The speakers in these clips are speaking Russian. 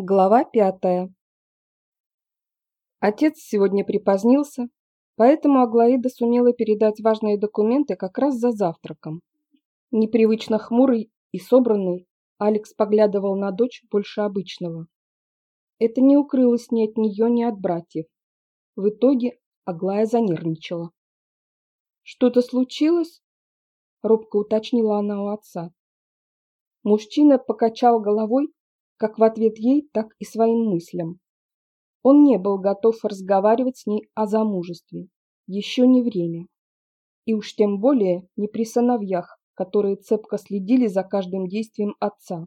Глава пятая. Отец сегодня припозднился, поэтому Аглаида сумела передать важные документы как раз за завтраком. Непривычно хмурый и собранный, Алекс поглядывал на дочь больше обычного. Это не укрылось ни от нее, ни от братьев. В итоге Аглая занервничала. «Что-то случилось?» – робко уточнила она у отца. Мужчина покачал головой как в ответ ей, так и своим мыслям. Он не был готов разговаривать с ней о замужестве. Еще не время. И уж тем более не при сыновьях, которые цепко следили за каждым действием отца.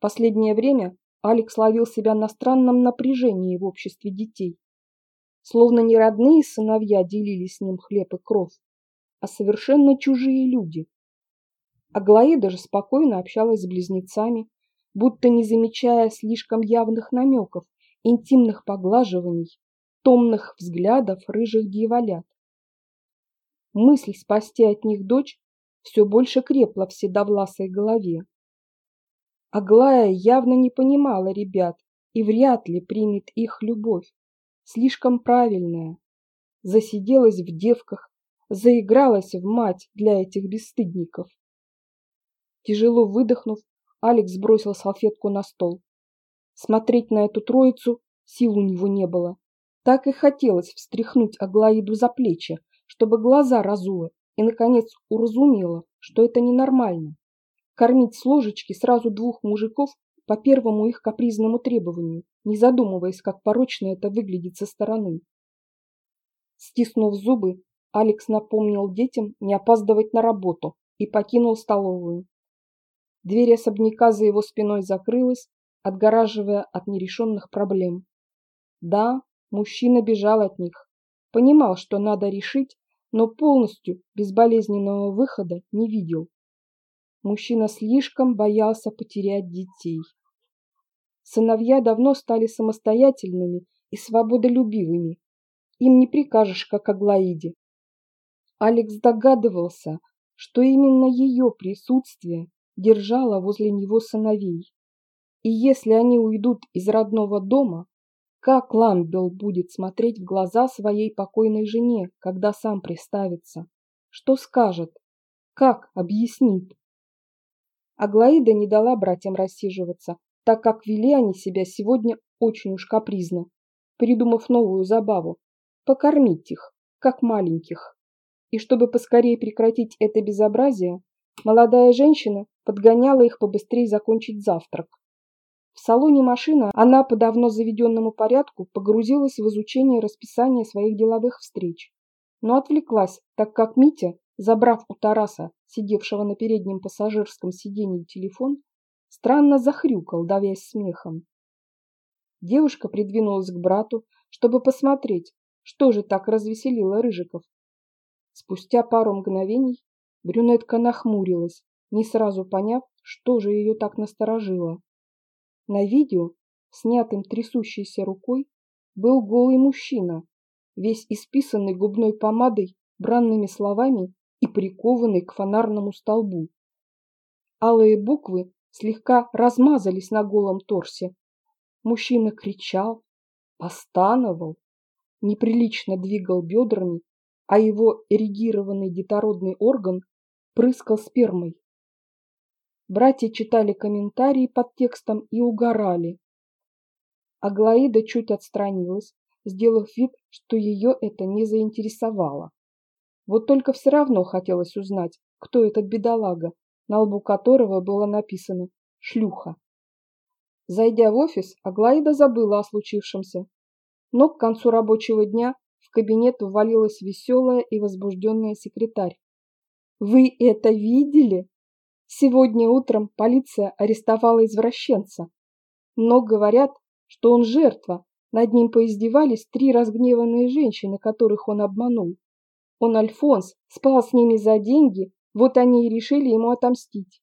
Последнее время Алекс ловил себя на странном напряжении в обществе детей. Словно не родные сыновья делили с ним хлеб и кров, а совершенно чужие люди. Аглаида же спокойно общалась с близнецами, будто не замечая слишком явных намеков, интимных поглаживаний, томных взглядов рыжих дьяволят. Мысль спасти от них дочь все больше крепла в седовласой голове. Аглая явно не понимала ребят и вряд ли примет их любовь, слишком правильная. Засиделась в девках, заигралась в мать для этих бесстыдников. Тяжело выдохнув, Алекс бросил салфетку на стол. Смотреть на эту троицу сил у него не было. Так и хотелось встряхнуть Аглаиду за плечи, чтобы глаза разула и, наконец, уразумела, что это ненормально. Кормить с ложечки сразу двух мужиков по первому их капризному требованию, не задумываясь, как порочно это выглядит со стороны. Стиснув зубы, Алекс напомнил детям не опаздывать на работу и покинул столовую. Дверь особняка за его спиной закрылась, отгораживая от нерешенных проблем. Да, мужчина бежал от них. Понимал, что надо решить, но полностью безболезненного выхода не видел. Мужчина слишком боялся потерять детей. Сыновья давно стали самостоятельными и свободолюбивыми. Им не прикажешь, как Аглаиде. Алекс догадывался, что именно ее присутствие держала возле него сыновей. И если они уйдут из родного дома, как Ламбел будет смотреть в глаза своей покойной жене, когда сам приставится? Что скажет? Как объяснит? Аглаида не дала братьям рассиживаться, так как вели они себя сегодня очень уж капризно, придумав новую забаву – покормить их, как маленьких. И чтобы поскорее прекратить это безобразие, молодая женщина подгоняла их побыстрее закончить завтрак. В салоне машины она по давно заведенному порядку погрузилась в изучение расписания своих деловых встреч, но отвлеклась, так как Митя, забрав у Тараса, сидевшего на переднем пассажирском сиденье, телефон, странно захрюкал, давясь смехом. Девушка придвинулась к брату, чтобы посмотреть, что же так развеселило Рыжиков. Спустя пару мгновений брюнетка нахмурилась, не сразу поняв, что же ее так насторожило. На видео, снятым трясущейся рукой, был голый мужчина, весь исписанный губной помадой, бранными словами и прикованный к фонарному столбу. Алые буквы слегка размазались на голом торсе. Мужчина кричал, постановал, неприлично двигал бедрами, а его эрегированный детородный орган прыскал спермой. Братья читали комментарии под текстом и угорали. Аглаида чуть отстранилась, сделав вид, что ее это не заинтересовало. Вот только все равно хотелось узнать, кто этот бедолага, на лбу которого было написано «шлюха». Зайдя в офис, Аглаида забыла о случившемся. Но к концу рабочего дня в кабинет ввалилась веселая и возбужденная секретарь. «Вы это видели?» Сегодня утром полиция арестовала извращенца. Но говорят, что он жертва. Над ним поиздевались три разгневанные женщины, которых он обманул. Он Альфонс, спал с ними за деньги, вот они и решили ему отомстить.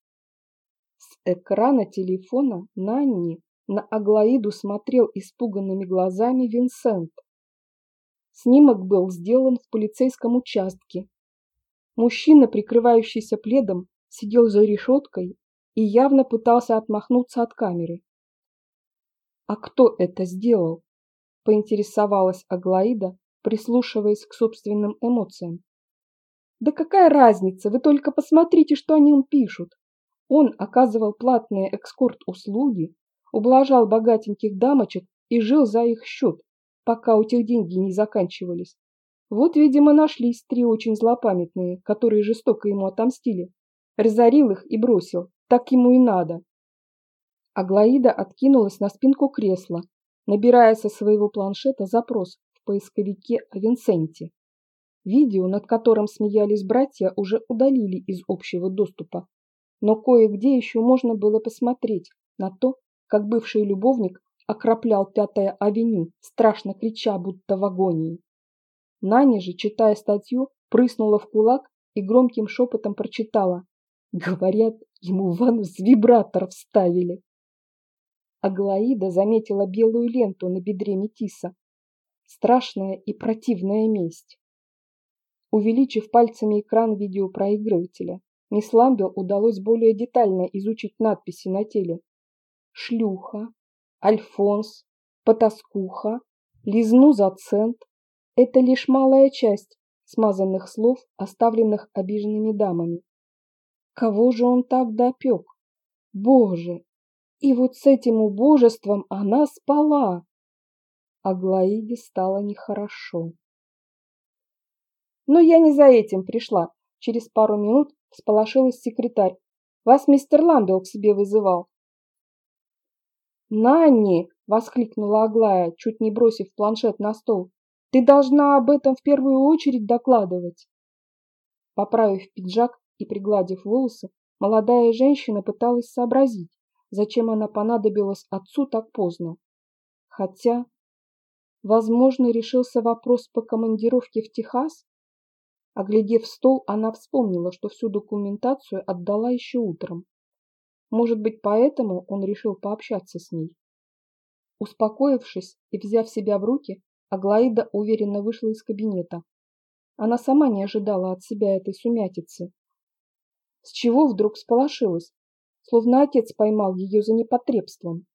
С экрана телефона Нанни на Аглаиду смотрел испуганными глазами Винсент. Снимок был сделан в полицейском участке. Мужчина, прикрывающийся пледом, сидел за решеткой и явно пытался отмахнуться от камеры. А кто это сделал? Поинтересовалась Аглаида, прислушиваясь к собственным эмоциям. Да какая разница, вы только посмотрите, что они им пишут. Он оказывал платные экскорт-услуги, ублажал богатеньких дамочек и жил за их счет, пока у тех деньги не заканчивались. Вот, видимо, нашлись три очень злопамятные, которые жестоко ему отомстили. Разорил их и бросил. Так ему и надо. Аглаида откинулась на спинку кресла, набирая со своего планшета запрос в поисковике о Винсенте. Видео, над которым смеялись братья, уже удалили из общего доступа, но кое-где еще можно было посмотреть на то, как бывший любовник окроплял Пятая авеню, страшно крича, будто в агонии. Наня же, читая статью, прыснула в кулак и громким шепотом прочитала. Говорят, ему ванну с вибратор вставили. Аглаида заметила белую ленту на бедре Метиса. Страшная и противная месть. Увеличив пальцами экран видеопроигрывателя, мисс удалось более детально изучить надписи на теле. Шлюха, Альфонс, Потаскуха, Лизну за цент, это лишь малая часть смазанных слов, оставленных обиженными дамами. Кого же он так допек? Боже! И вот с этим убожеством она спала. Аглаиде стало нехорошо. Но я не за этим пришла. Через пару минут всполошилась секретарь. Вас мистер Ламбел к себе вызывал. «Нанни!» — воскликнула Аглая, чуть не бросив планшет на стол. Ты должна об этом в первую очередь докладывать. Поправив пиджак и пригладив волосы, молодая женщина пыталась сообразить, зачем она понадобилась отцу так поздно. Хотя, возможно, решился вопрос по командировке в Техас? Оглядев стол, она вспомнила, что всю документацию отдала еще утром. Может быть, поэтому он решил пообщаться с ней. Успокоившись и взяв себя в руки, Аглаида уверенно вышла из кабинета. Она сама не ожидала от себя этой сумятицы. С чего вдруг сполошилась, словно отец поймал ее за непотребством.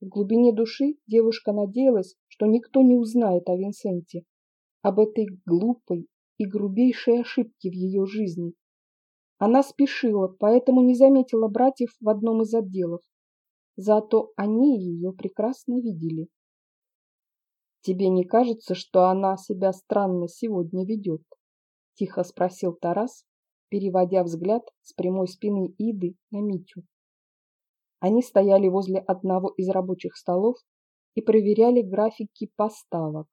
В глубине души девушка надеялась, что никто не узнает о Винсенте, об этой глупой и грубейшей ошибке в ее жизни. Она спешила, поэтому не заметила братьев в одном из отделов. Зато они ее прекрасно видели. «Тебе не кажется, что она себя странно сегодня ведет?» – тихо спросил Тарас, переводя взгляд с прямой спины Иды на Митю. Они стояли возле одного из рабочих столов и проверяли графики поставок.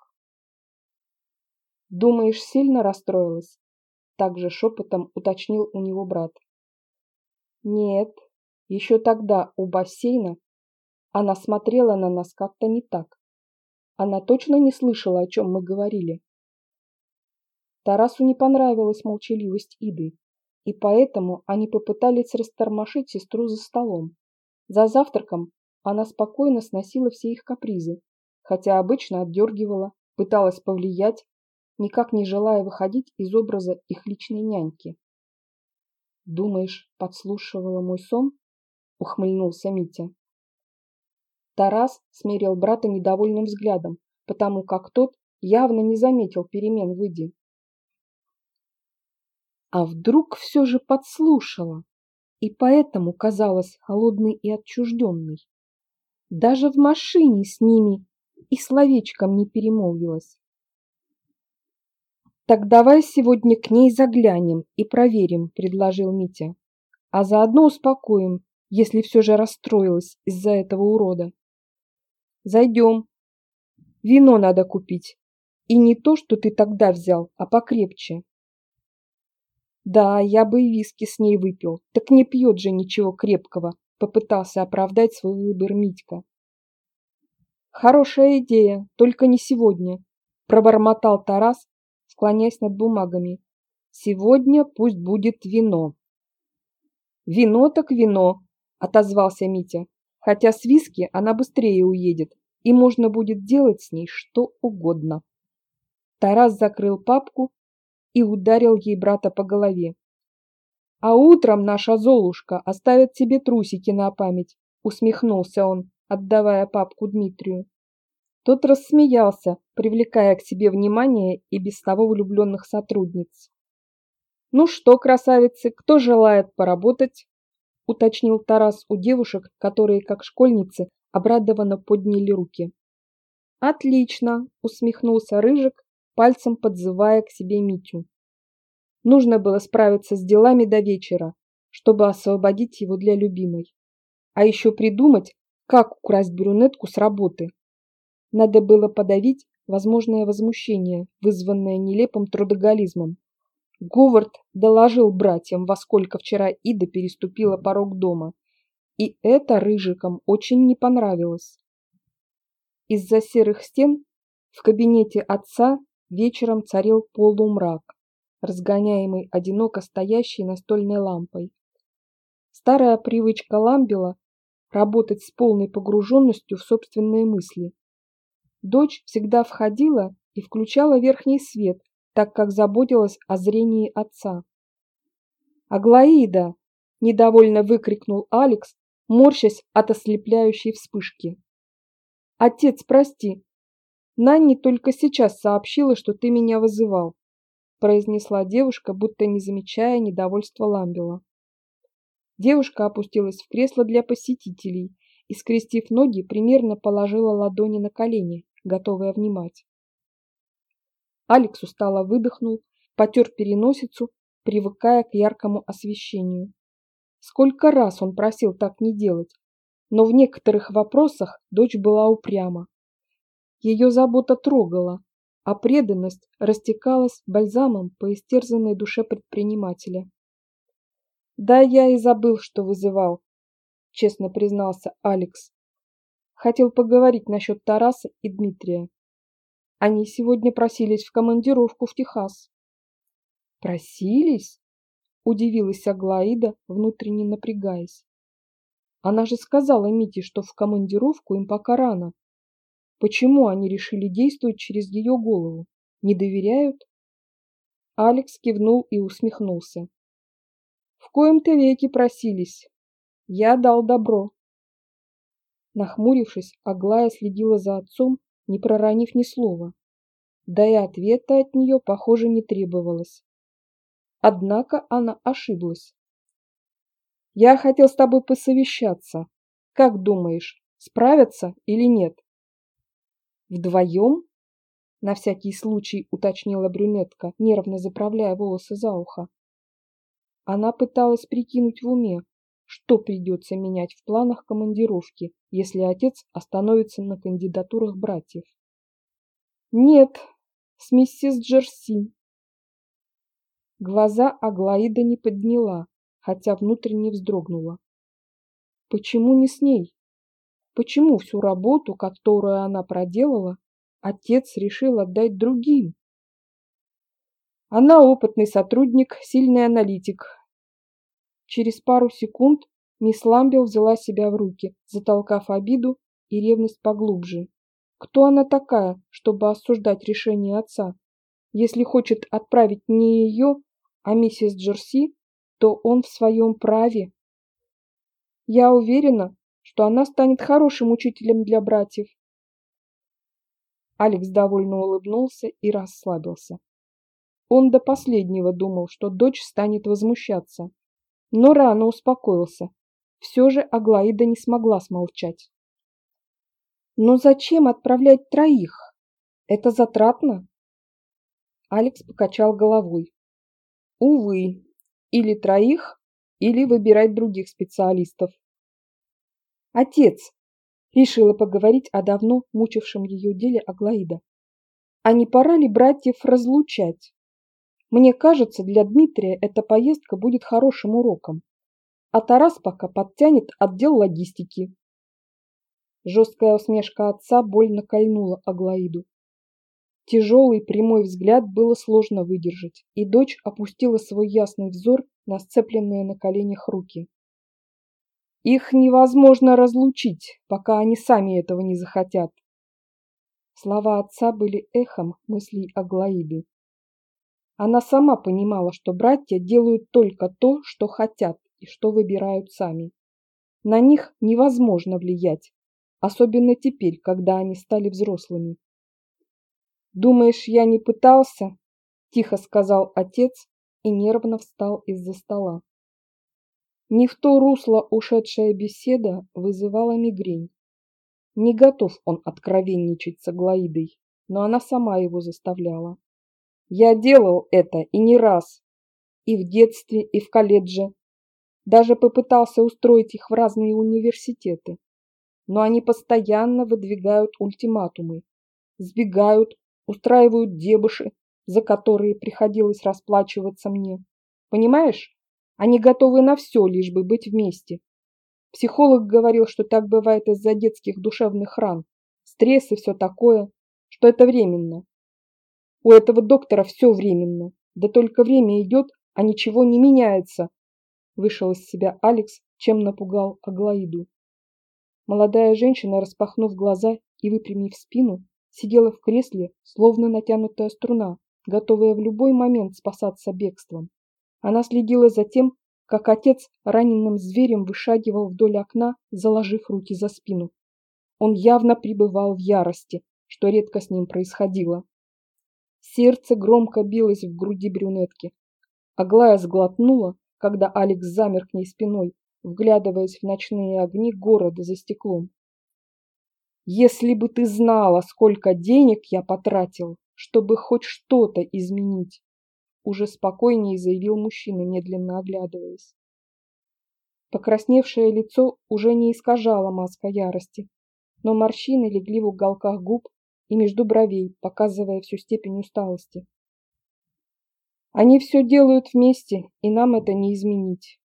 «Думаешь, сильно расстроилась?» – также шепотом уточнил у него брат. «Нет, еще тогда у бассейна она смотрела на нас как-то не так. Она точно не слышала, о чем мы говорили. Тарасу не понравилась молчаливость Иды, и поэтому они попытались растормошить сестру за столом. За завтраком она спокойно сносила все их капризы, хотя обычно отдергивала, пыталась повлиять, никак не желая выходить из образа их личной няньки. «Думаешь, подслушивала мой сон?» — ухмыльнулся Митя. Тарас смерил брата недовольным взглядом, потому как тот явно не заметил перемен в Иде. А вдруг все же подслушала и поэтому казалась холодной и отчужденной. Даже в машине с ними и словечком не перемолвилась. «Так давай сегодня к ней заглянем и проверим», — предложил Митя. «А заодно успокоим, если все же расстроилась из-за этого урода». Зайдем. Вино надо купить. И не то, что ты тогда взял, а покрепче. Да, я бы и виски с ней выпил. Так не пьет же ничего крепкого, попытался оправдать свой выбор Митька. Хорошая идея, только не сегодня, пробормотал Тарас, склоняясь над бумагами. Сегодня пусть будет вино. Вино так вино, отозвался Митя хотя с виски она быстрее уедет, и можно будет делать с ней что угодно. Тарас закрыл папку и ударил ей брата по голове. «А утром наша Золушка оставит тебе трусики на память», усмехнулся он, отдавая папку Дмитрию. Тот рассмеялся, привлекая к себе внимание и без того влюбленных сотрудниц. «Ну что, красавицы, кто желает поработать?» – уточнил Тарас у девушек, которые, как школьницы, обрадованно подняли руки. «Отлично!» – усмехнулся Рыжик, пальцем подзывая к себе Митю. Нужно было справиться с делами до вечера, чтобы освободить его для любимой. А еще придумать, как украсть брюнетку с работы. Надо было подавить возможное возмущение, вызванное нелепым трудоголизмом. Говард доложил братьям, во сколько вчера Ида переступила порог дома. И это рыжикам очень не понравилось. Из-за серых стен в кабинете отца вечером царил полумрак, разгоняемый одиноко стоящей настольной лампой. Старая привычка Ламбела работать с полной погруженностью в собственные мысли. Дочь всегда входила и включала верхний свет, так как заботилась о зрении отца. «Аглаида!» – недовольно выкрикнул Алекс, морщась от ослепляющей вспышки. «Отец, прости, Нанни только сейчас сообщила, что ты меня вызывал», – произнесла девушка, будто не замечая недовольства Ламбела. Девушка опустилась в кресло для посетителей и, скрестив ноги, примерно положила ладони на колени, готовая внимать. Алекс устало выдохнул, потер переносицу, привыкая к яркому освещению. Сколько раз он просил так не делать, но в некоторых вопросах дочь была упряма. Ее забота трогала, а преданность растекалась бальзамом по истерзанной душе предпринимателя. Да, я и забыл, что вызывал, честно признался Алекс. Хотел поговорить насчет Тараса и Дмитрия. Они сегодня просились в командировку в Техас. Просились? Удивилась Аглаида, внутренне напрягаясь. Она же сказала Мите, что в командировку им пока рано. Почему они решили действовать через ее голову? Не доверяют? Алекс кивнул и усмехнулся. В коем-то веки просились. Я дал добро. Нахмурившись, Аглая следила за отцом, не проронив ни слова. Да и ответа от нее, похоже, не требовалось. Однако она ошиблась. «Я хотел с тобой посовещаться. Как думаешь, справятся или нет?» «Вдвоем?» — на всякий случай уточнила брюнетка, нервно заправляя волосы за ухо. Она пыталась прикинуть в уме, что придется менять в планах командировки, если отец остановится на кандидатурах братьев. «Нет, с миссис Джерси». Глаза Аглаида не подняла, хотя внутренне вздрогнула. Почему не с ней? Почему всю работу, которую она проделала, отец решил отдать другим? Она опытный сотрудник, сильный аналитик. Через пару секунд мисс Ламбел взяла себя в руки, затолкав обиду и ревность поглубже. Кто она такая, чтобы осуждать решение отца? Если хочет отправить не ее, а миссис Джерси, то он в своем праве. Я уверена, что она станет хорошим учителем для братьев. Алекс довольно улыбнулся и расслабился. Он до последнего думал, что дочь станет возмущаться. Но рано успокоился. Все же Аглаида не смогла смолчать. Но зачем отправлять троих? Это затратно? Алекс покачал головой. Увы, или троих, или выбирать других специалистов. Отец, решила поговорить о давно мучившем ее деле Аглаида. А не пора ли братьев разлучать? Мне кажется, для Дмитрия эта поездка будет хорошим уроком. А Тарас пока подтянет отдел логистики. Жесткая усмешка отца больно кольнула Аглаиду. Тяжелый прямой взгляд было сложно выдержать, и дочь опустила свой ясный взор на сцепленные на коленях руки. Их невозможно разлучить, пока они сами этого не захотят. Слова отца были эхом мыслей Аглаиды. Она сама понимала, что братья делают только то, что хотят и что выбирают сами. На них невозможно влиять, особенно теперь, когда они стали взрослыми. «Думаешь, я не пытался?» – тихо сказал отец и нервно встал из-за стола. Не в то русло ушедшая беседа вызывала мигрень. Не готов он откровенничать с Аглаидой, но она сама его заставляла. Я делал это и не раз, и в детстве, и в колледже. Даже попытался устроить их в разные университеты. Но они постоянно выдвигают ультиматумы, сбегают, устраивают дебуши, за которые приходилось расплачиваться мне. Понимаешь? Они готовы на все, лишь бы быть вместе. Психолог говорил, что так бывает из-за детских душевных ран, стресс и все такое, что это временно. У этого доктора все временно, да только время идет, а ничего не меняется. Вышел из себя Алекс, чем напугал Аглаиду. Молодая женщина, распахнув глаза и выпрямив спину, сидела в кресле, словно натянутая струна, готовая в любой момент спасаться бегством. Она следила за тем, как отец раненым зверем вышагивал вдоль окна, заложив руки за спину. Он явно пребывал в ярости, что редко с ним происходило. Сердце громко билось в груди брюнетки. Аглая сглотнула, когда Алекс замер к ней спиной, вглядываясь в ночные огни города за стеклом. «Если бы ты знала, сколько денег я потратил, чтобы хоть что-то изменить!» Уже спокойнее заявил мужчина, медленно оглядываясь. Покрасневшее лицо уже не искажало маска ярости, но морщины легли в уголках губ и между бровей, показывая всю степень усталости. Они все делают вместе, и нам это не изменить.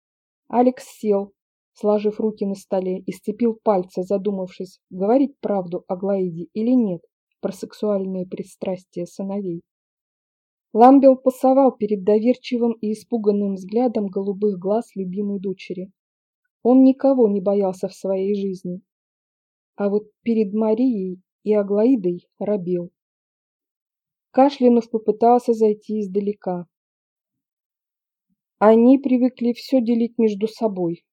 Алекс сел, сложив руки на столе, и сцепил пальцы, задумавшись, говорить правду о Глаиде или нет про сексуальные пристрастия сыновей. Ламбел пасовал перед доверчивым и испуганным взглядом голубых глаз любимой дочери. Он никого не боялся в своей жизни. А вот перед Марией и Аглаидой робел. Кашлянув попытался зайти издалека. Они привыкли все делить между собой.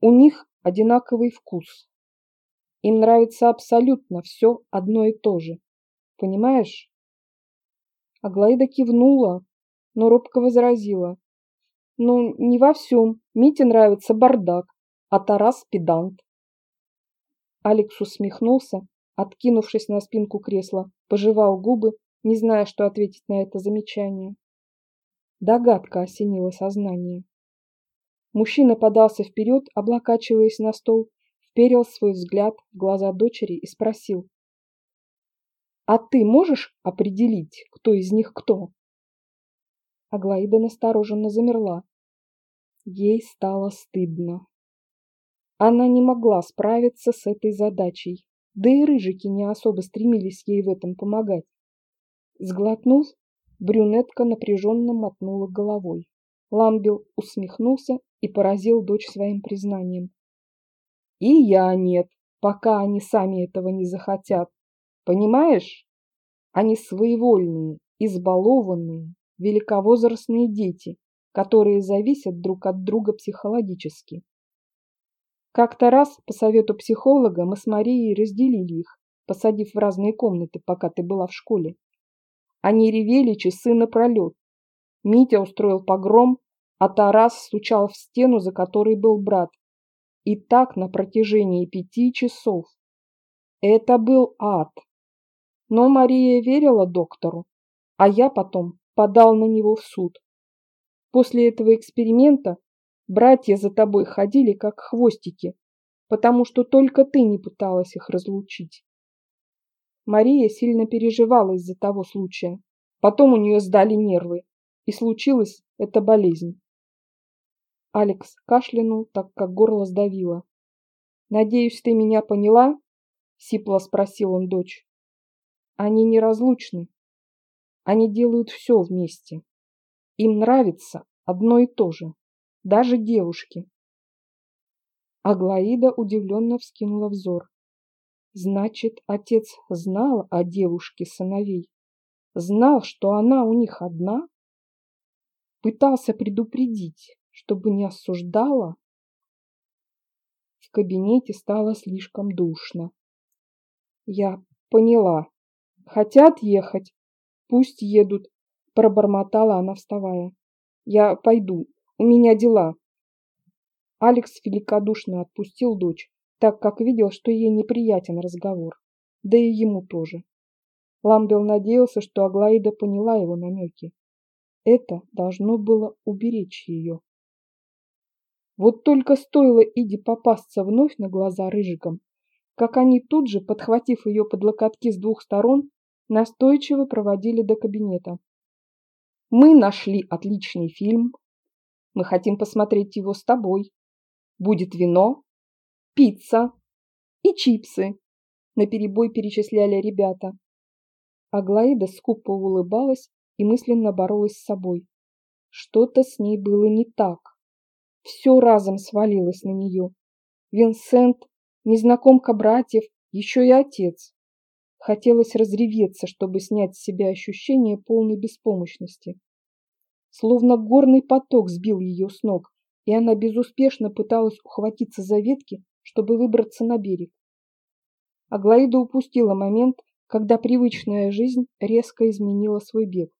У них одинаковый вкус. Им нравится абсолютно все одно и то же. Понимаешь? Аглаида кивнула, но робко возразила. Ну, не во всем. Мите нравится бардак, а Тарас педант. Алекс усмехнулся, откинувшись на спинку кресла, пожевал губы, не зная, что ответить на это замечание. Догадка осенила сознание. Мужчина подался вперед, облокачиваясь на стол, вперил свой взгляд в глаза дочери и спросил. А ты можешь определить, кто из них кто? Аглаида настороженно замерла. Ей стало стыдно. Она не могла справиться с этой задачей, да и рыжики не особо стремились ей в этом помогать. Сглотнув, брюнетка напряженно мотнула головой. Ламбел усмехнулся и поразил дочь своим признанием. «И я нет, пока они сами этого не захотят. Понимаешь? Они своевольные, избалованные, великовозрастные дети, которые зависят друг от друга психологически. Как-то раз по совету психолога мы с Марией разделили их, посадив в разные комнаты, пока ты была в школе. Они ревели часы напролет. Митя устроил погром, а Тарас стучал в стену, за которой был брат. И так на протяжении пяти часов. Это был ад. Но Мария верила доктору, а я потом подал на него в суд. После этого эксперимента братья за тобой ходили как хвостики, потому что только ты не пыталась их разлучить. Мария сильно переживала из-за того случая. Потом у нее сдали нервы, и случилась эта болезнь. Алекс кашлянул, так как горло сдавило. «Надеюсь, ты меня поняла?» — сипло спросил он дочь. Они неразлучны. Они делают все вместе. Им нравится одно и то же. Даже девушки. Аглаида удивленно вскинула взор. Значит, отец знал о девушке сыновей. Знал, что она у них одна? Пытался предупредить, чтобы не осуждала? В кабинете стало слишком душно. Я поняла. Хотят ехать? Пусть едут, пробормотала она, вставая. Я пойду, у меня дела. Алекс великодушно отпустил дочь, так как видел, что ей неприятен разговор. Да и ему тоже. Ламбел надеялся, что Аглаида поняла его намеки. Это должно было уберечь ее. Вот только стоило Иде попасться вновь на глаза рыжикам, как они тут же, подхватив ее под локотки с двух сторон, настойчиво проводили до кабинета. «Мы нашли отличный фильм. Мы хотим посмотреть его с тобой. Будет вино, пицца и чипсы», — наперебой перечисляли ребята. Аглаида скупо улыбалась и мысленно боролась с собой. Что-то с ней было не так. Все разом свалилось на нее. Винсент, незнакомка братьев, еще и отец. Хотелось разреветься, чтобы снять с себя ощущение полной беспомощности. Словно горный поток сбил ее с ног, и она безуспешно пыталась ухватиться за ветки, чтобы выбраться на берег. Аглаида упустила момент, когда привычная жизнь резко изменила свой бег.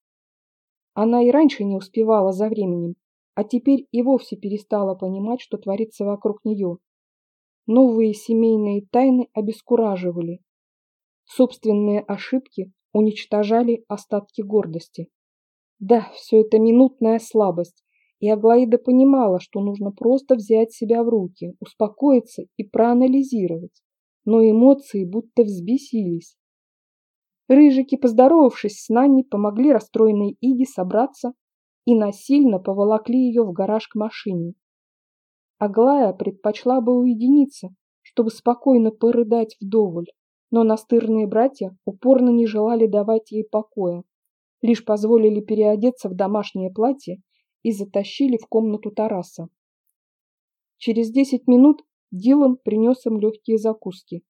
Она и раньше не успевала за временем, а теперь и вовсе перестала понимать, что творится вокруг нее. Новые семейные тайны обескураживали. Собственные ошибки уничтожали остатки гордости. Да, все это минутная слабость, и Аглаида понимала, что нужно просто взять себя в руки, успокоиться и проанализировать. Но эмоции будто взбесились. Рыжики, поздоровавшись с Наней, помогли расстроенной Иде собраться и насильно поволокли ее в гараж к машине. Аглая предпочла бы уединиться, чтобы спокойно порыдать вдоволь, но настырные братья упорно не желали давать ей покоя, лишь позволили переодеться в домашнее платье и затащили в комнату Тараса. Через десять минут Дилан принес им легкие закуски.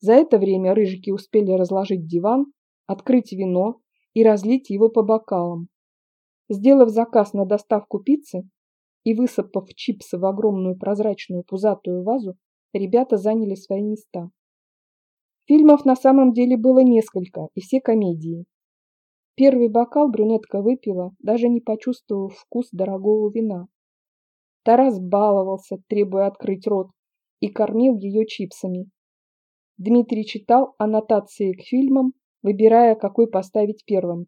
За это время рыжики успели разложить диван, открыть вино и разлить его по бокалам. Сделав заказ на доставку пиццы и высыпав чипсы в огромную прозрачную пузатую вазу, ребята заняли свои места. Фильмов на самом деле было несколько, и все комедии. Первый бокал брюнетка выпила, даже не почувствовав вкус дорогого вина. Тарас баловался, требуя открыть рот, и кормил ее чипсами. Дмитрий читал аннотации к фильмам выбирая, какой поставить первым.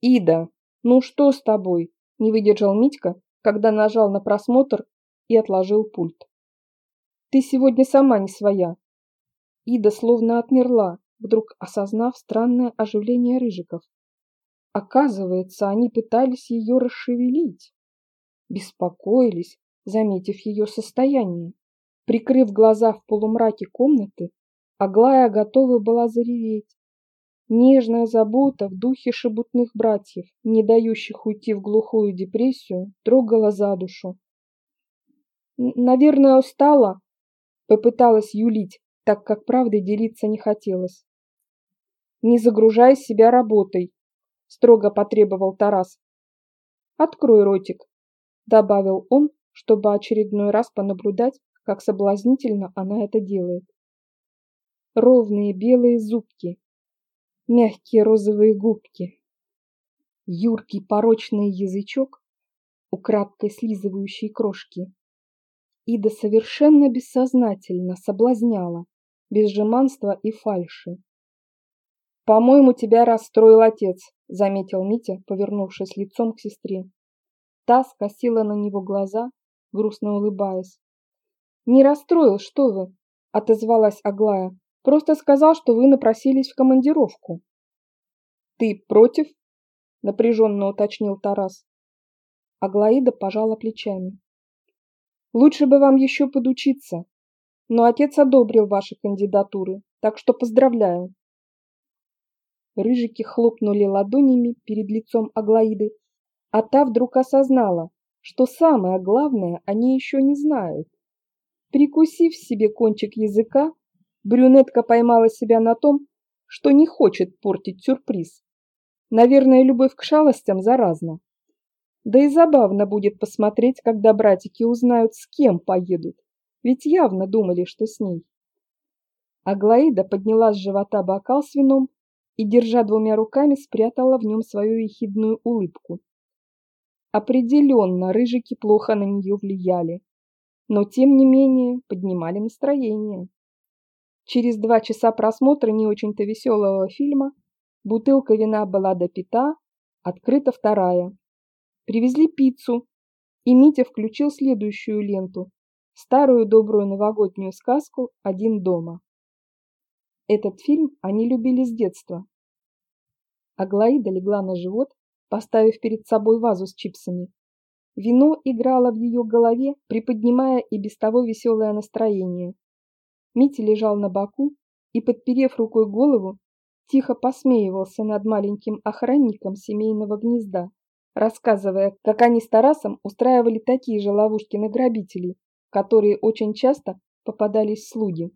«Ида, ну что с тобой?» – не выдержал Митька, когда нажал на просмотр и отложил пульт. «Ты сегодня сама не своя». Ида словно отмерла, вдруг осознав странное оживление рыжиков. Оказывается, они пытались ее расшевелить. Беспокоились, заметив ее состояние. Прикрыв глаза в полумраке комнаты, Аглая готова была зареветь. Нежная забота в духе шебутных братьев, не дающих уйти в глухую депрессию, трогала за душу. «Наверное, устала», — попыталась юлить, так как правдой делиться не хотелось. «Не загружай себя работой», — строго потребовал Тарас. «Открой ротик», — добавил он, чтобы очередной раз понаблюдать, как соблазнительно она это делает ровные белые зубки, мягкие розовые губки, юркий порочный язычок, украдкой слизывающий крошки. Ида совершенно бессознательно соблазняла, без жеманства и фальши. «По-моему, тебя расстроил отец», — заметил Митя, повернувшись лицом к сестре. Та скосила на него глаза, грустно улыбаясь. «Не расстроил, что вы?» — отозвалась Аглая. Просто сказал, что вы напросились в командировку. Ты против? Напряженно уточнил Тарас. Аглаида пожала плечами. Лучше бы вам еще подучиться. Но отец одобрил ваши кандидатуры, так что поздравляю. Рыжики хлопнули ладонями перед лицом Аглаиды, а та вдруг осознала, что самое главное они еще не знают. Прикусив себе кончик языка, Брюнетка поймала себя на том, что не хочет портить сюрприз. Наверное, любовь к шалостям заразна. Да и забавно будет посмотреть, когда братики узнают, с кем поедут, ведь явно думали, что с ней. Аглаида подняла с живота бокал с вином и, держа двумя руками, спрятала в нем свою ехидную улыбку. Определенно, рыжики плохо на нее влияли, но тем не менее поднимали настроение. Через два часа просмотра не очень-то веселого фильма бутылка вина была допита, открыта вторая. Привезли пиццу, и Митя включил следующую ленту – старую добрую новогоднюю сказку «Один дома». Этот фильм они любили с детства. Аглаида легла на живот, поставив перед собой вазу с чипсами. Вино играло в ее голове, приподнимая и без того веселое настроение. Митя лежал на боку и, подперев рукой голову, тихо посмеивался над маленьким охранником семейного гнезда рассказывая, как они с Тарасом устраивали такие же ловушки на грабителей, которые очень часто попадались слуги.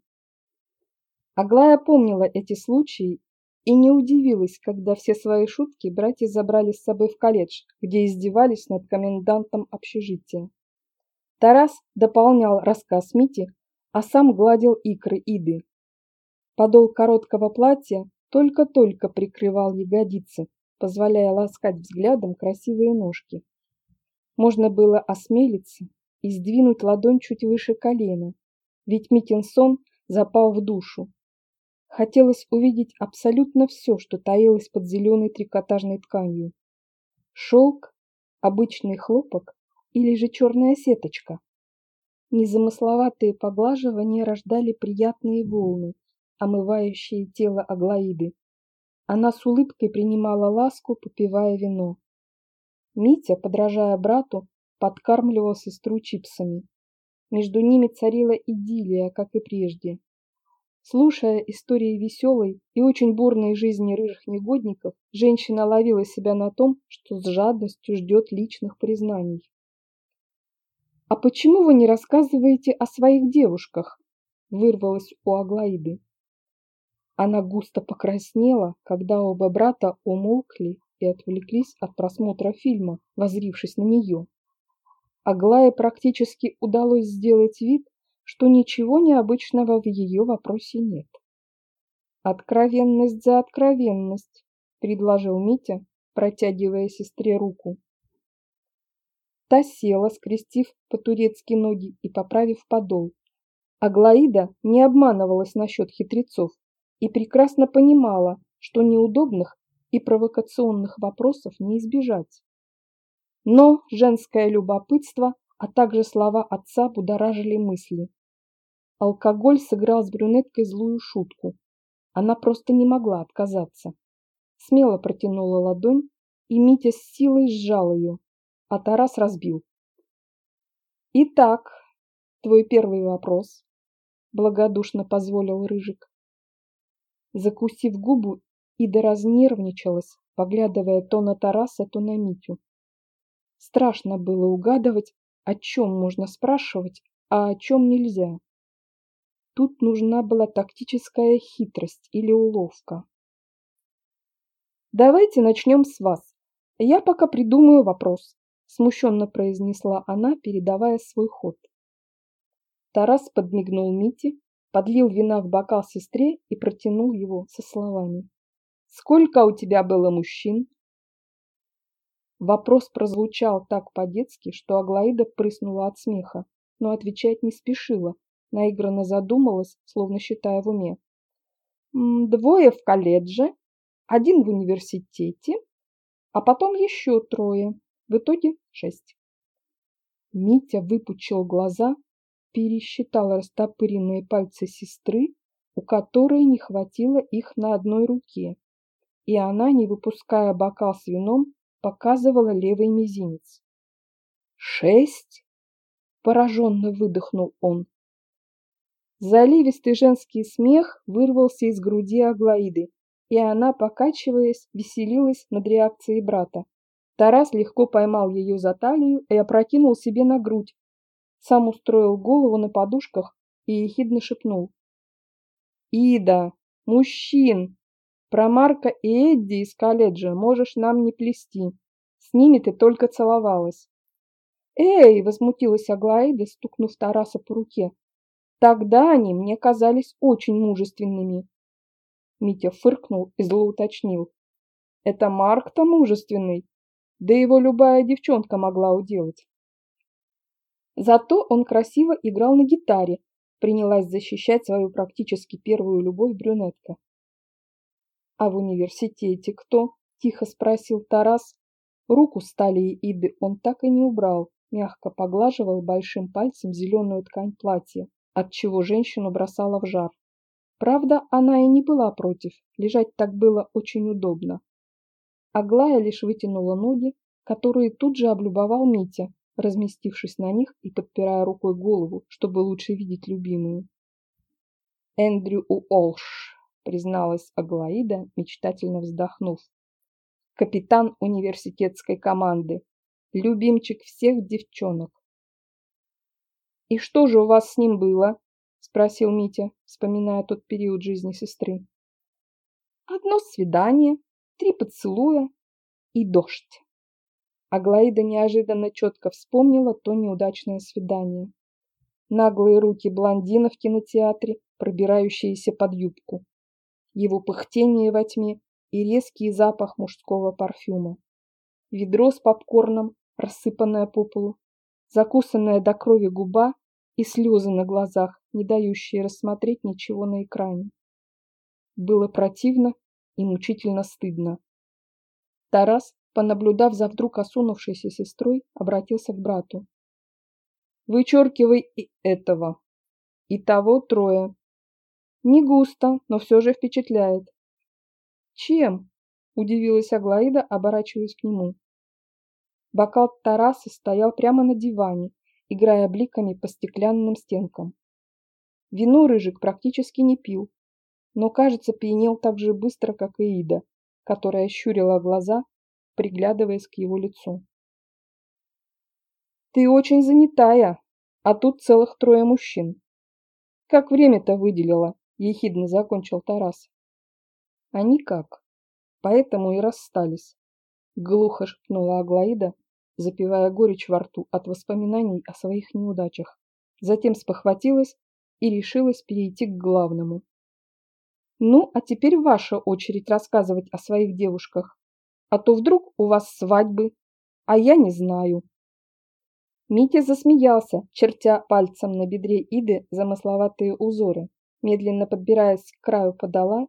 Аглая помнила эти случаи и не удивилась, когда все свои шутки братья забрали с собой в колледж, где издевались над комендантом общежития. Тарас дополнял рассказ Мити, а сам гладил икры Иды. Подол короткого платья только-только прикрывал ягодицы, позволяя ласкать взглядом красивые ножки. Можно было осмелиться и сдвинуть ладонь чуть выше колена, ведь Митин сон запал в душу. Хотелось увидеть абсолютно все, что таилось под зеленой трикотажной тканью. Шелк, обычный хлопок или же черная сеточка. Незамысловатые поглаживания рождали приятные волны, омывающие тело Аглаиды. Она с улыбкой принимала ласку, попивая вино. Митя, подражая брату, подкармливал сестру чипсами. Между ними царила идиллия, как и прежде. Слушая истории веселой и очень бурной жизни рыжих негодников, женщина ловила себя на том, что с жадностью ждет личных признаний. «А почему вы не рассказываете о своих девушках?» – вырвалось у Аглаиды. Она густо покраснела, когда оба брата умолкли и отвлеклись от просмотра фильма, возрившись на нее. Аглае практически удалось сделать вид, что ничего необычного в ее вопросе нет. «Откровенность за откровенность», — предложил Митя, протягивая сестре руку. Та села, скрестив по-турецки ноги и поправив подол. Аглаида не обманывалась насчет хитрецов и прекрасно понимала, что неудобных и провокационных вопросов не избежать. Но женское любопытство, а также слова отца будоражили мысли. Алкоголь сыграл с брюнеткой злую шутку. Она просто не могла отказаться. Смело протянула ладонь, и Митя с силой сжал ее, а Тарас разбил. «Итак, твой первый вопрос», — благодушно позволил Рыжик. Закусив губу, Ида разнервничалась, поглядывая то на Тараса, то на Митю. Страшно было угадывать, о чем можно спрашивать, а о чем нельзя. Тут нужна была тактическая хитрость или уловка. «Давайте начнем с вас. Я пока придумаю вопрос», – смущенно произнесла она, передавая свой ход. Тарас подмигнул Мите, подлил вина в бокал сестре и протянул его со словами. «Сколько у тебя было мужчин?» Вопрос прозвучал так по-детски, что Аглаида прыснула от смеха, но отвечать не спешила, наигранно задумалась, словно считая в уме. «Двое в колледже, один в университете, а потом еще трое, в итоге шесть». Митя выпучил глаза пересчитал растопыренные пальцы сестры, у которой не хватило их на одной руке, и она, не выпуская бокал с вином, показывала левый мизинец. «Шесть?» – пораженно выдохнул он. Заливистый женский смех вырвался из груди Аглаиды, и она, покачиваясь, веселилась над реакцией брата. Тарас легко поймал ее за талию и опрокинул себе на грудь, сам устроил голову на подушках и ехидно шепнул. «Ида, мужчин! Про Марка и Эдди из колледжа можешь нам не плести. С ними ты только целовалась». «Эй!» – возмутилась Аглаида, стукнув Тараса по руке. Тогда они мне казались очень мужественными. Митя фыркнул и зло уточнил. Это Марк-то мужественный, да его любая девчонка могла уделать. Зато он красиво играл на гитаре, принялась защищать свою практически первую любовь брюнетка. «А в университете кто?» – тихо спросил Тарас. Руку стали Иды он так и не убрал, мягко поглаживал большим пальцем зеленую ткань платья, отчего женщину бросала в жар. Правда, она и не была против, лежать так было очень удобно. Аглая лишь вытянула ноги, которые тут же облюбовал Митя, разместившись на них и подпирая рукой голову, чтобы лучше видеть любимую. «Эндрю Уолш», — призналась Аглаида, мечтательно вздохнув. «Капитан университетской команды, любимчик всех девчонок». «И что же у вас с ним было?» — спросил Митя, вспоминая тот период жизни сестры. «Одно свидание, три поцелуя и дождь. Аглаида неожиданно четко вспомнила то неудачное свидание. Наглые руки блондина в кинотеатре, пробирающиеся под юбку. Его пыхтение во тьме и резкий запах мужского парфюма. Ведро с попкорном, рассыпанное по полу, закусанная до крови губа и слезы на глазах, не дающие рассмотреть ничего на экране. Было противно и мучительно стыдно. Тарас, понаблюдав за вдруг осунувшейся сестрой, обратился к брату. «Вычеркивай и этого. И того трое. Не густо, но все же впечатляет». «Чем?» – удивилась Аглаида, оборачиваясь к нему. Бокал Тараса стоял прямо на диване, играя бликами по стеклянным стенкам. Вино Рыжик практически не пил, но, кажется, пьянел так же быстро, как и Ида, которая щурила глаза, приглядываясь к его лицу. «Ты очень занятая, а тут целых трое мужчин. Как время-то выделила?» – ехидно закончил Тарас. «А никак. Поэтому и расстались», – глухо шепнула Аглаида, запивая горечь во рту от воспоминаний о своих неудачах. Затем спохватилась и решилась перейти к главному. Ну, а теперь ваша очередь рассказывать о своих девушках. А то вдруг у вас свадьбы, а я не знаю. Митя засмеялся, чертя пальцем на бедре Иды замысловатые узоры, медленно подбираясь к краю подола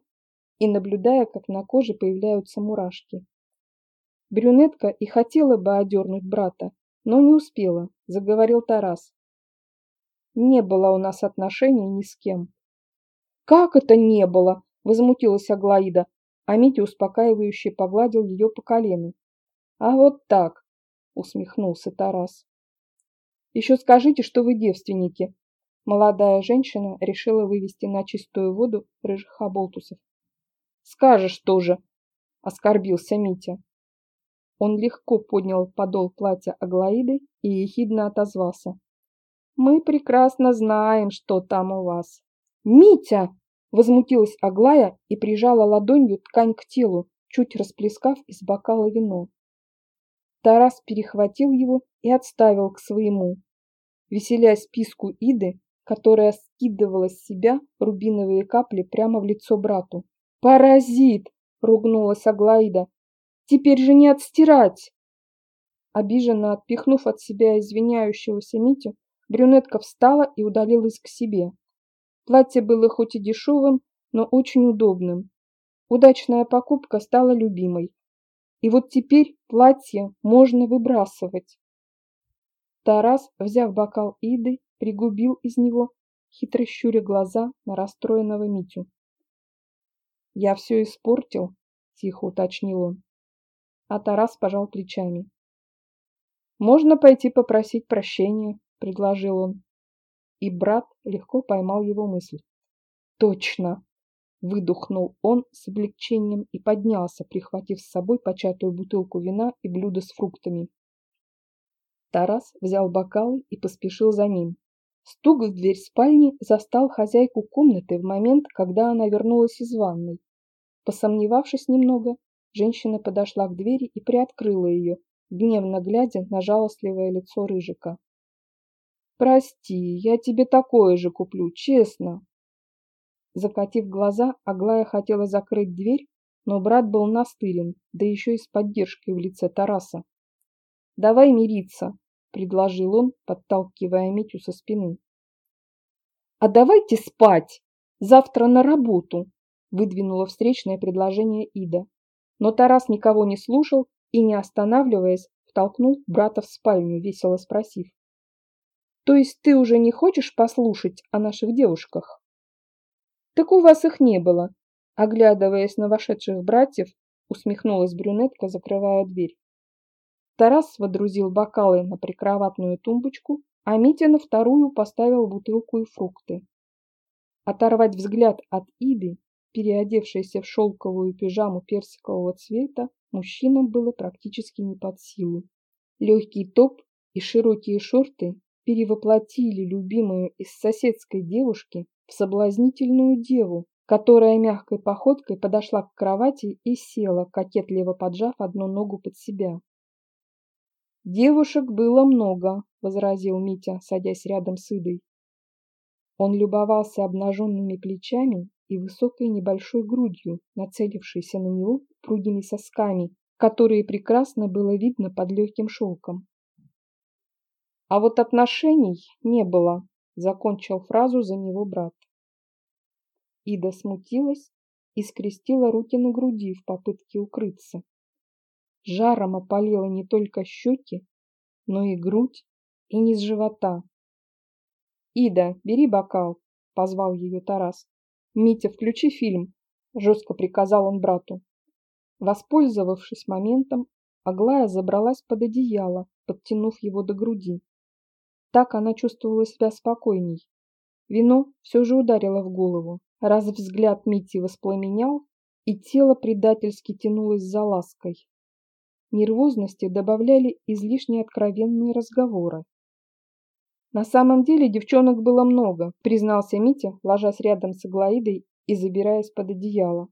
и наблюдая, как на коже появляются мурашки. Брюнетка и хотела бы одернуть брата, но не успела, заговорил Тарас. Не было у нас отношений ни с кем. «Как это не было?» – возмутилась Аглаида, а Митя успокаивающе погладил ее по колену. «А вот так!» – усмехнулся Тарас. «Еще скажите, что вы девственники!» Молодая женщина решила вывести на чистую воду рыжих оболтусов. «Скажешь тоже!» – оскорбился Митя. Он легко поднял подол платья Аглаиды и ехидно отозвался. «Мы прекрасно знаем, что там у вас. «Митя!» – возмутилась Аглая и прижала ладонью ткань к телу, чуть расплескав из бокала вино. Тарас перехватил его и отставил к своему, веселясь писку Иды, которая скидывала с себя рубиновые капли прямо в лицо брату. «Паразит!» – ругнулась Аглаида. «Теперь же не отстирать!» Обиженно отпихнув от себя извиняющегося Митю, брюнетка встала и удалилась к себе. Платье было хоть и дешевым, но очень удобным. Удачная покупка стала любимой. И вот теперь платье можно выбрасывать. Тарас, взяв бокал Иды, пригубил из него, хитро щуря глаза на расстроенного Митю. «Я все испортил», — тихо уточнил он. А Тарас пожал плечами. «Можно пойти попросить прощения», — предложил он и брат легко поймал его мысль. «Точно!» – выдохнул он с облегчением и поднялся, прихватив с собой початую бутылку вина и блюдо с фруктами. Тарас взял бокалы и поспешил за ним. Стук в дверь спальни застал хозяйку комнаты в момент, когда она вернулась из ванной. Посомневавшись немного, женщина подошла к двери и приоткрыла ее, гневно глядя на жалостливое лицо Рыжика. Прости, я тебе такое же куплю, честно. Закатив глаза, Аглая хотела закрыть дверь, но брат был настырен, да еще и с поддержкой в лице Тараса. «Давай мириться», — предложил он, подталкивая Митю со спины. «А давайте спать! Завтра на работу!» — выдвинула встречное предложение Ида. Но Тарас никого не слушал и, не останавливаясь, втолкнул брата в спальню, весело спросив. «То есть ты уже не хочешь послушать о наших девушках?» «Так у вас их не было», — оглядываясь на вошедших братьев, усмехнулась брюнетка, закрывая дверь. Тарас водрузил бокалы на прикроватную тумбочку, а Митя на вторую поставил бутылку и фрукты. Оторвать взгляд от Иды, переодевшейся в шелковую пижаму персикового цвета, мужчинам было практически не под силу. Легкий топ и широкие шорты перевоплотили любимую из соседской девушки в соблазнительную деву, которая мягкой походкой подошла к кровати и села, кокетливо поджав одну ногу под себя. «Девушек было много», — возразил Митя, садясь рядом с Идой. Он любовался обнаженными плечами и высокой небольшой грудью, нацелившейся на него упругими сосками, которые прекрасно было видно под легким шелком. А вот отношений не было, закончил фразу за него брат. Ида смутилась и скрестила руки на груди в попытке укрыться. Жаром опалила не только щеки, но и грудь, и низ живота. «Ида, бери бокал», — позвал ее Тарас. «Митя, включи фильм», — жестко приказал он брату. Воспользовавшись моментом, Аглая забралась под одеяло, подтянув его до груди. Так она чувствовала себя спокойней. Вино все же ударило в голову, раз взгляд Мити воспламенял, и тело предательски тянулось за лаской. Нервозности добавляли излишне откровенные разговоры. На самом деле девчонок было много, признался Митя, ложась рядом с Аглаидой и забираясь под одеяло.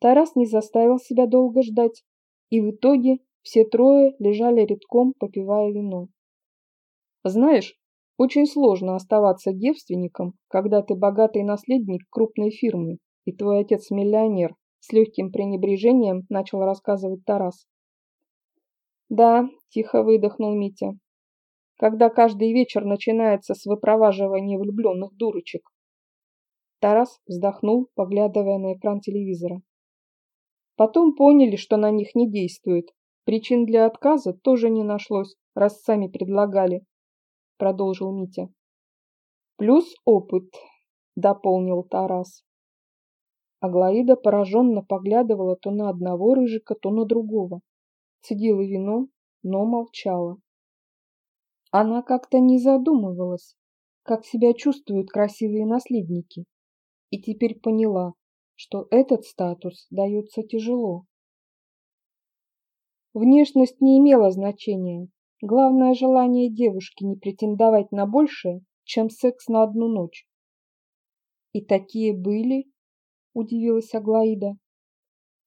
Тарас не заставил себя долго ждать, и в итоге все трое лежали редком, попивая вино. Знаешь, очень сложно оставаться девственником, когда ты богатый наследник крупной фирмы, и твой отец миллионер, с легким пренебрежением начал рассказывать Тарас. Да, тихо выдохнул Митя когда каждый вечер начинается с выпроваживания влюбленных дурочек. Тарас вздохнул, поглядывая на экран телевизора. Потом поняли, что на них не действует. Причин для отказа тоже не нашлось, раз сами предлагали, продолжил Митя. Плюс опыт, дополнил Тарас. Аглаида пораженно поглядывала то на одного рыжика, то на другого. Цедила вино, но молчала. Она как-то не задумывалась, как себя чувствуют красивые наследники, и теперь поняла, что этот статус дается тяжело. Внешность не имела значения. Главное желание девушки не претендовать на большее, чем секс на одну ночь. И такие были, удивилась Аглаида.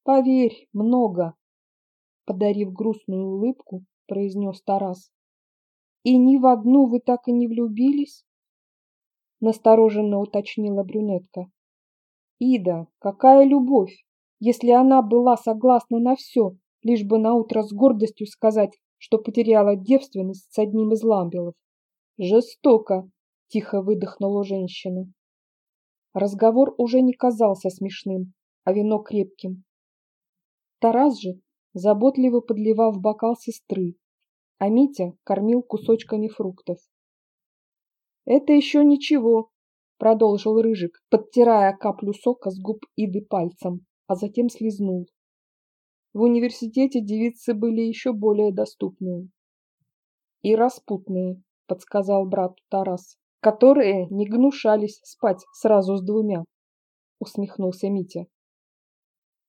Поверь, много, подарив грустную улыбку, произнес Тарас. И ни в одну вы так и не влюбились? Настороженно уточнила брюнетка. Ида, какая любовь, если она была согласна на все, лишь бы наутро с гордостью сказать, что потеряла девственность с одним из ламбелов. Жестоко, тихо выдохнула женщина. Разговор уже не казался смешным, а вино крепким. Тарас же заботливо подливал в бокал сестры, а Митя кормил кусочками фруктов. «Это еще ничего», — продолжил Рыжик, подтирая каплю сока с губ Иды пальцем, а затем слизнул. В университете девицы были еще более доступные. «И распутные», — подсказал брат Тарас, «которые не гнушались спать сразу с двумя», — усмехнулся Митя.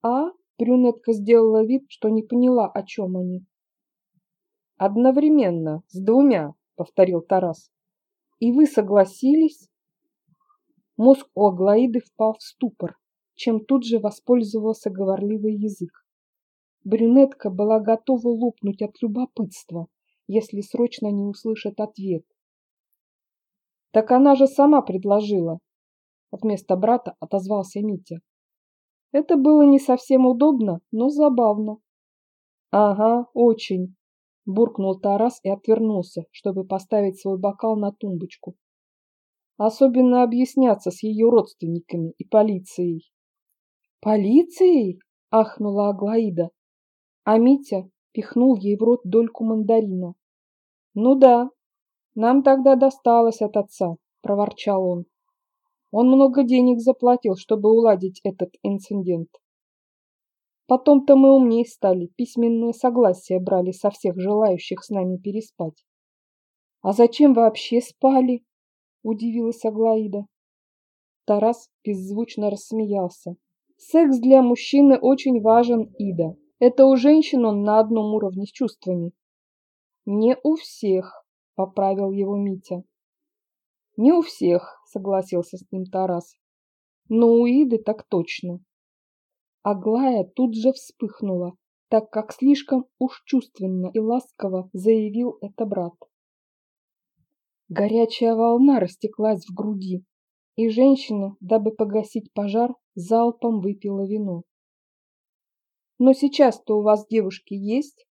«А?» — брюнетка сделала вид, что не поняла, о чем они. Одновременно, с двумя, повторил Тарас. И вы согласились? Мозг у Аглаиды впал в ступор, чем тут же воспользовался говорливый язык. Брюнетка была готова лопнуть от любопытства, если срочно не услышит ответ. Так она же сама предложила. Вместо брата отозвался Митя. Это было не совсем удобно, но забавно. Ага, очень. Буркнул Тарас и отвернулся, чтобы поставить свой бокал на тумбочку. Особенно объясняться с ее родственниками и полицией. Полицией? Ахнула Аглаида. А Митя пихнул ей в рот дольку мандарина. Ну да, нам тогда досталось от отца, проворчал он. Он много денег заплатил, чтобы уладить этот инцидент. Потом-то мы умнее стали, письменное согласие брали со всех желающих с нами переспать. А зачем вообще спали? Удивилась Аглаида. Тарас беззвучно рассмеялся. Секс для мужчины очень важен, Ида. Это у женщин он на одном уровне с чувствами. Не у всех, поправил его Митя. Не у всех, согласился с ним Тарас. Но у Иды так точно. Аглая тут же вспыхнула, так как слишком уж чувственно и ласково заявил это брат. Горячая волна растеклась в груди, и женщина, дабы погасить пожар, залпом выпила вино. Но сейчас-то у вас девушки есть?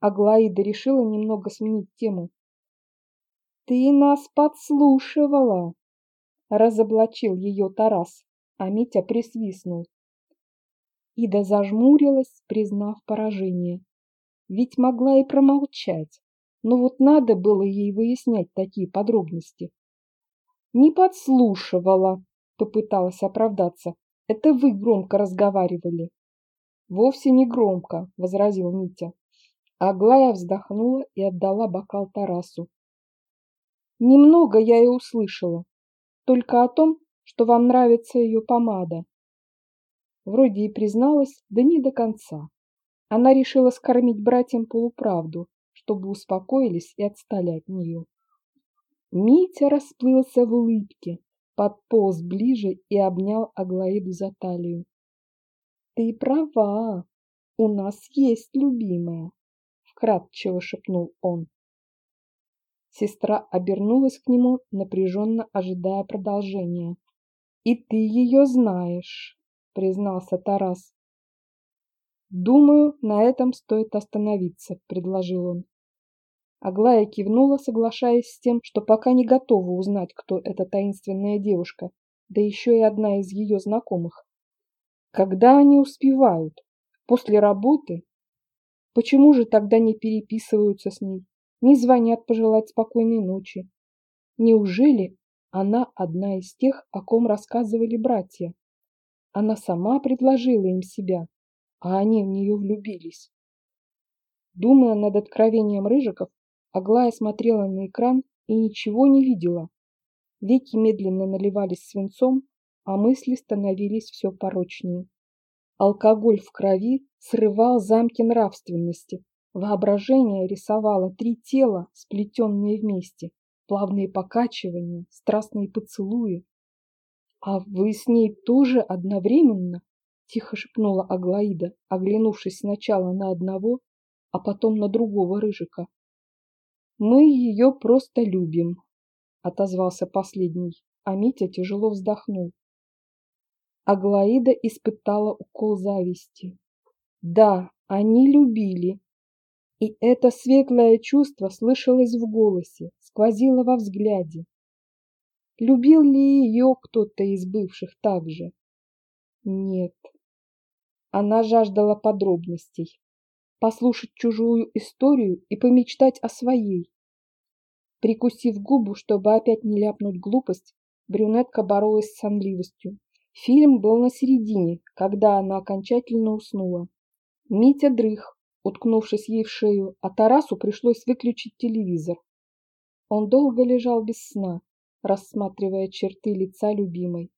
Аглаида решила немного сменить тему. Ты нас подслушивала, разоблачил ее Тарас, а Митя присвистнул. Ида зажмурилась, признав поражение. Ведь могла и промолчать, но вот надо было ей выяснять такие подробности. Не подслушивала, попыталась оправдаться. Это вы громко разговаривали. Вовсе не громко, возразил Митя. Аглая вздохнула и отдала бокал Тарасу. Немного я и услышала. Только о том, что вам нравится ее помада. Вроде и призналась, да не до конца. Она решила скормить братьям полуправду, чтобы успокоились и отстали от нее. Митя расплылся в улыбке, подполз ближе и обнял Аглаиду за талию. «Ты права, у нас есть любимая», — вкратчиво шепнул он. Сестра обернулась к нему, напряженно ожидая продолжения. «И ты ее знаешь», — признался Тарас. «Думаю, на этом стоит остановиться», — предложил он. Аглая кивнула, соглашаясь с тем, что пока не готова узнать, кто эта таинственная девушка, да еще и одна из ее знакомых. Когда они успевают? После работы? Почему же тогда не переписываются с ней, не звонят пожелать спокойной ночи? Неужели она одна из тех, о ком рассказывали братья? Она сама предложила им себя, а они в нее влюбились. Думая над откровением Рыжиков, Аглая смотрела на экран и ничего не видела. Веки медленно наливались свинцом, а мысли становились все порочнее. Алкоголь в крови срывал замки нравственности. Воображение рисовало три тела, сплетенные вместе, плавные покачивания, страстные поцелуи. «А вы с ней тоже одновременно?» – тихо шепнула Аглаида, оглянувшись сначала на одного, а потом на другого рыжика. «Мы ее просто любим», – отозвался последний, а Митя тяжело вздохнул. Аглаида испытала укол зависти. Да, они любили. И это светлое чувство слышалось в голосе, сквозило во взгляде. Любил ли ее кто-то из бывших также? Нет. Она жаждала подробностей. Послушать чужую историю и помечтать о своей. Прикусив губу, чтобы опять не ляпнуть глупость, брюнетка боролась с сонливостью. Фильм был на середине, когда она окончательно уснула. Митя дрых, уткнувшись ей в шею, а Тарасу пришлось выключить телевизор. Он долго лежал без сна, рассматривая черты лица любимой.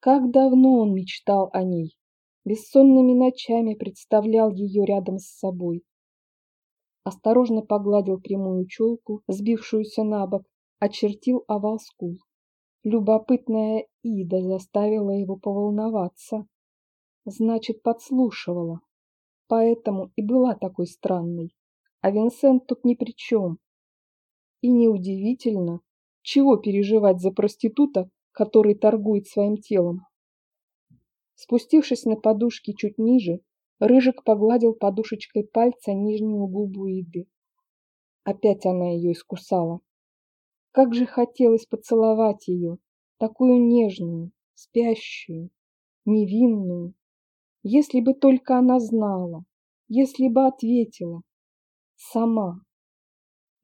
Как давно он мечтал о ней, бессонными ночами представлял ее рядом с собой. Осторожно погладил прямую челку, сбившуюся на бок, очертил овал скул. Любопытная Ида заставила его поволноваться. Значит, подслушивала. Поэтому и была такой странной. А Винсент тут ни при чем. И неудивительно, Чего переживать за проститута, который торгует своим телом? Спустившись на подушки чуть ниже, Рыжик погладил подушечкой пальца нижнюю губу Иды. Опять она ее искусала. Как же хотелось поцеловать ее, такую нежную, спящую, невинную. Если бы только она знала, если бы ответила. Сама.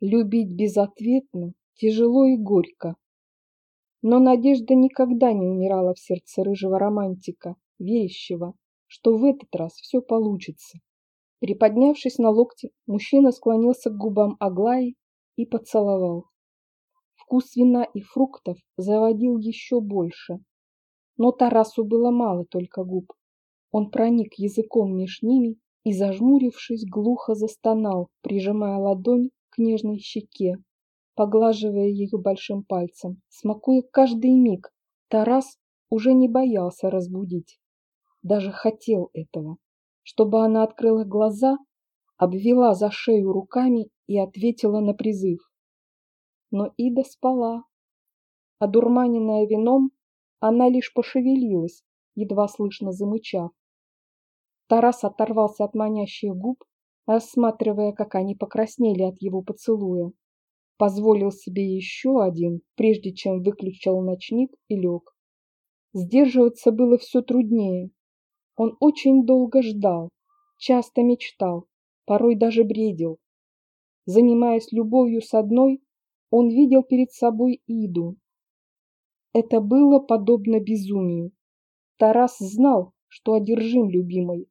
Любить безответно тяжело и горько. Но надежда никогда не умирала в сердце рыжего романтика, верящего, что в этот раз все получится. Приподнявшись на локте, мужчина склонился к губам Аглаи и поцеловал. Вкус вина и фруктов заводил еще больше. Но Тарасу было мало только губ. Он проник языком меж ними и, зажмурившись, глухо застонал, прижимая ладонь к нежной щеке, поглаживая ее большим пальцем. Смакуя каждый миг, Тарас уже не боялся разбудить. Даже хотел этого, чтобы она открыла глаза, обвела за шею руками и ответила на призыв. Но Ида спала. Одурманенная вином, она лишь пошевелилась, едва слышно замычав. Тарас оторвался от манящих губ, рассматривая, как они покраснели от его поцелуя. Позволил себе еще один, прежде чем выключил ночник и лег. Сдерживаться было все труднее. Он очень долго ждал, часто мечтал, порой даже бредил. Занимаясь любовью с одной, он видел перед собой Иду. Это было подобно безумию. Тарас знал, что одержим любимой,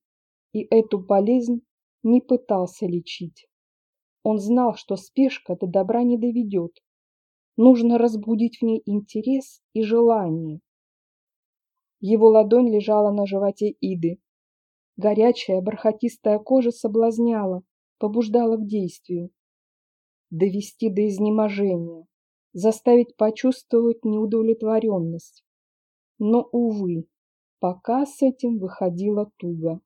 и эту болезнь не пытался лечить. Он знал, что спешка до добра не доведет. Нужно разбудить в ней интерес и желание. Его ладонь лежала на животе Иды. Горячая бархатистая кожа соблазняла, побуждала к действию. Довести до изнеможения, заставить почувствовать неудовлетворенность. Но, увы, пока с этим выходило туго.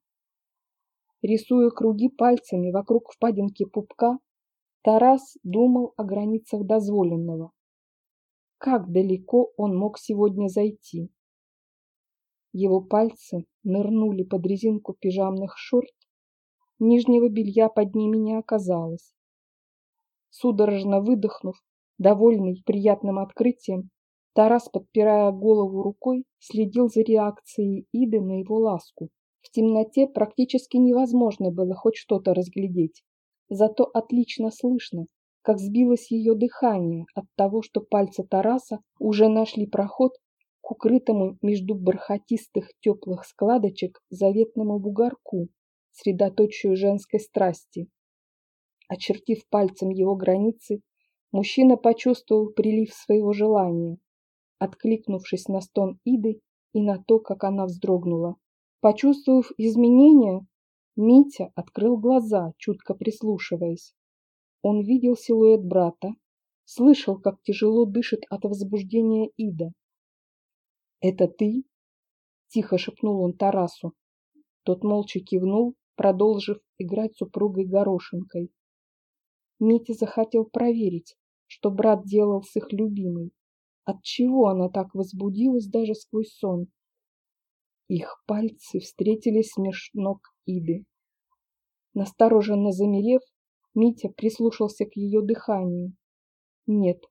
Рисуя круги пальцами вокруг впадинки пупка, Тарас думал о границах дозволенного. Как далеко он мог сегодня зайти? Его пальцы нырнули под резинку пижамных шорт, нижнего белья под ними не оказалось. Судорожно выдохнув, довольный приятным открытием, Тарас, подпирая голову рукой, следил за реакцией Иды на его ласку. В темноте практически невозможно было хоть что-то разглядеть. Зато отлично слышно, как сбилось ее дыхание от того, что пальцы Тараса уже нашли проход к укрытому между бархатистых теплых складочек заветному бугорку, средоточию женской страсти. Очертив пальцем его границы, мужчина почувствовал прилив своего желания, откликнувшись на стон Иды и на то, как она вздрогнула. Почувствовав изменения, Митя открыл глаза, чутко прислушиваясь. Он видел силуэт брата, слышал, как тяжело дышит от возбуждения Ида. «Это ты?» – тихо шепнул он Тарасу. Тот молча кивнул, продолжив играть супругой горошинкой. Митя захотел проверить, что брат делал с их любимой. Отчего она так возбудилась даже сквозь сон? Их пальцы встретились меж ног Иды. Настороженно замерев, Митя прислушался к ее дыханию. Нет,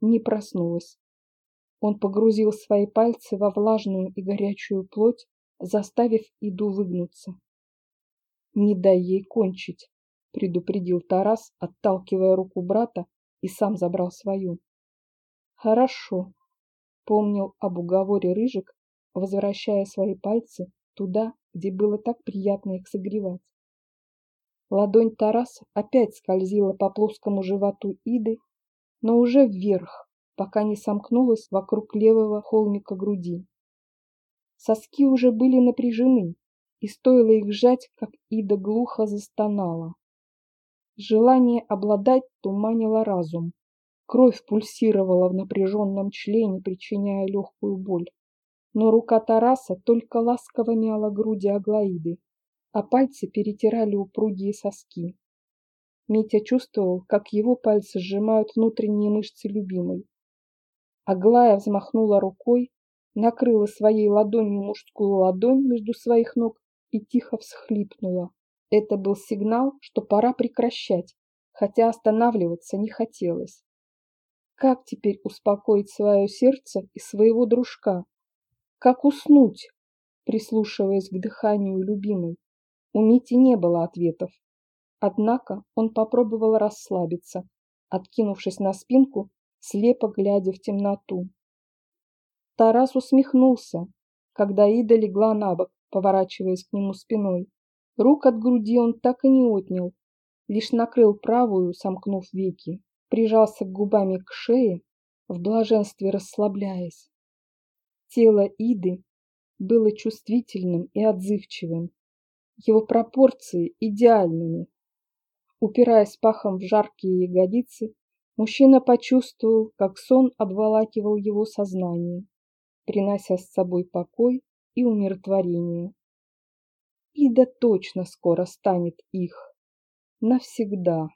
не проснулась. Он погрузил свои пальцы во влажную и горячую плоть, заставив Иду выгнуться. «Не дай ей кончить», — предупредил Тарас, отталкивая руку брата и сам забрал свою. «Хорошо», — помнил об уговоре Рыжик возвращая свои пальцы туда, где было так приятно их согревать. Ладонь Тараса опять скользила по плоскому животу Иды, но уже вверх, пока не сомкнулась вокруг левого холмика груди. Соски уже были напряжены, и стоило их сжать, как Ида глухо застонала. Желание обладать туманило разум. Кровь пульсировала в напряженном члене, причиняя легкую боль но рука Тараса только ласково мяла груди Аглаиды, а пальцы перетирали упругие соски. Митя чувствовал, как его пальцы сжимают внутренние мышцы любимой. Аглая взмахнула рукой, накрыла своей ладонью мужскую ладонь между своих ног и тихо всхлипнула. Это был сигнал, что пора прекращать, хотя останавливаться не хотелось. Как теперь успокоить свое сердце и своего дружка? Как уснуть, прислушиваясь к дыханию любимой? У Мити не было ответов. Однако он попробовал расслабиться, откинувшись на спинку, слепо глядя в темноту. Тарас усмехнулся, когда Ида легла на бок, поворачиваясь к нему спиной. Рук от груди он так и не отнял, лишь накрыл правую, сомкнув веки, прижался губами к шее, в блаженстве расслабляясь. Тело Иды было чувствительным и отзывчивым, его пропорции идеальными. Упираясь пахом в жаркие ягодицы, мужчина почувствовал, как сон обволакивал его сознание, принося с собой покой и умиротворение. Ида точно скоро станет их. Навсегда.